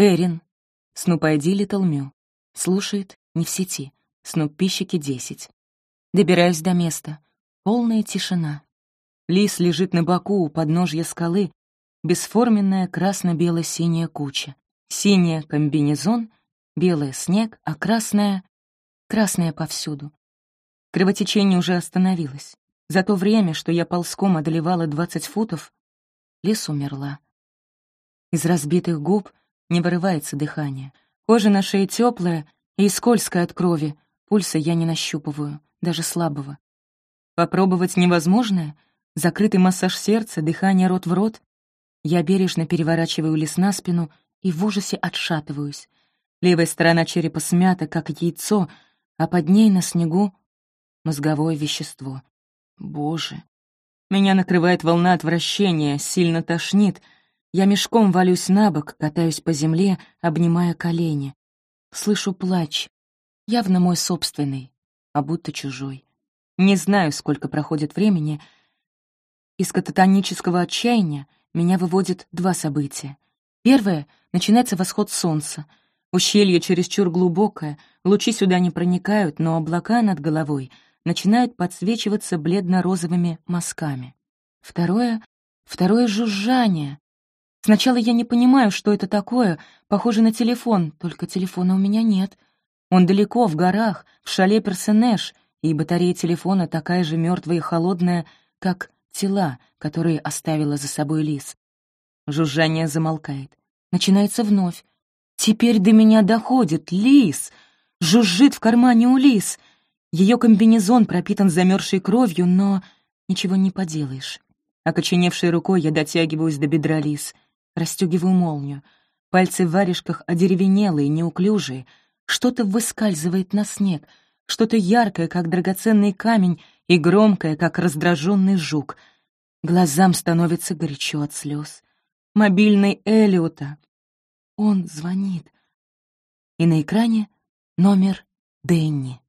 Эрин. Снуп Little Mew. Слушает, не в сети. Снуп пищики 10. Добираюсь до места. Полная тишина. Лис лежит на боку у подножья скалы, бесформенная красно-бело-синяя куча. Синяя — комбинезон, белая — снег, а красная — красная повсюду. Кровотечение уже остановилось. За то время, что я ползком одолевала 20 футов, Лис умерла. Из разбитых губ не вырывается дыхание. Кожа на шее теплая и скользкая от крови, пульса я не нащупываю, даже слабого. Попробовать невозможное? Закрытый массаж сердца, дыхание рот в рот? Я бережно переворачиваю лис на спину и в ужасе отшатываюсь. Левая сторона черепа смята, как яйцо, а под ней на снегу мозговое вещество. Боже. Меня накрывает волна отвращения, сильно тошнит. Я мешком валюсь на бок, катаюсь по земле, обнимая колени. Слышу плач. Явно мой собственный, а будто чужой. Не знаю, сколько проходит времени. Из кататонического отчаяния меня выводит два события. Первое — начинается восход солнца. Ущелье чересчур глубокое, лучи сюда не проникают, но облака над головой — начинают подсвечиваться бледно-розовыми мазками. Второе — второе жужжание. Сначала я не понимаю, что это такое, похоже на телефон, только телефона у меня нет. Он далеко, в горах, в шале Персенеш, и батарея телефона такая же мертвая и холодная, как тела, которые оставила за собой лис. Жужжание замолкает. Начинается вновь. Теперь до меня доходит лис. Жужжит в кармане у лис. Ее комбинезон пропитан замерзшей кровью, но ничего не поделаешь. Окоченевшей рукой я дотягиваюсь до бедра лис, расстегиваю молнию. Пальцы в варежках одеревенелые, неуклюжие. Что-то выскальзывает на снег, что-то яркое, как драгоценный камень, и громкое, как раздраженный жук. Глазам становится горячо от слез. Мобильный Элиота. Он звонит. И на экране номер Дэнни.